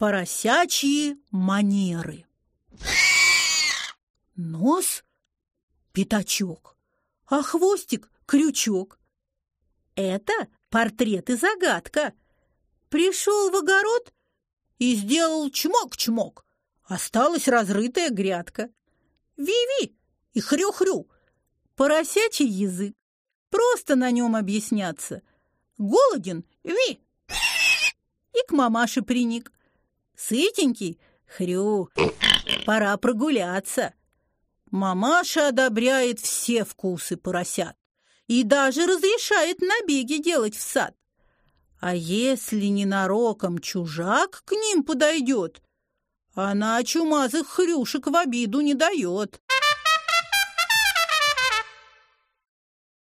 Поросячьи манеры. Нос – пятачок, а хвостик – крючок. Это портрет и загадка. Пришел в огород и сделал чмок-чмок. Осталась разрытая грядка. Ви-ви и хрю-хрю. Поросячий язык. Просто на нем объясняться. Голоден – ви. И к мамаше приник. Сытенький – хрю. Пора прогуляться. Мамаша одобряет все вкусы поросят и даже разрешает набеги делать в сад. А если ненароком чужак к ним подойдет, она чумазых хрюшек в обиду не дает.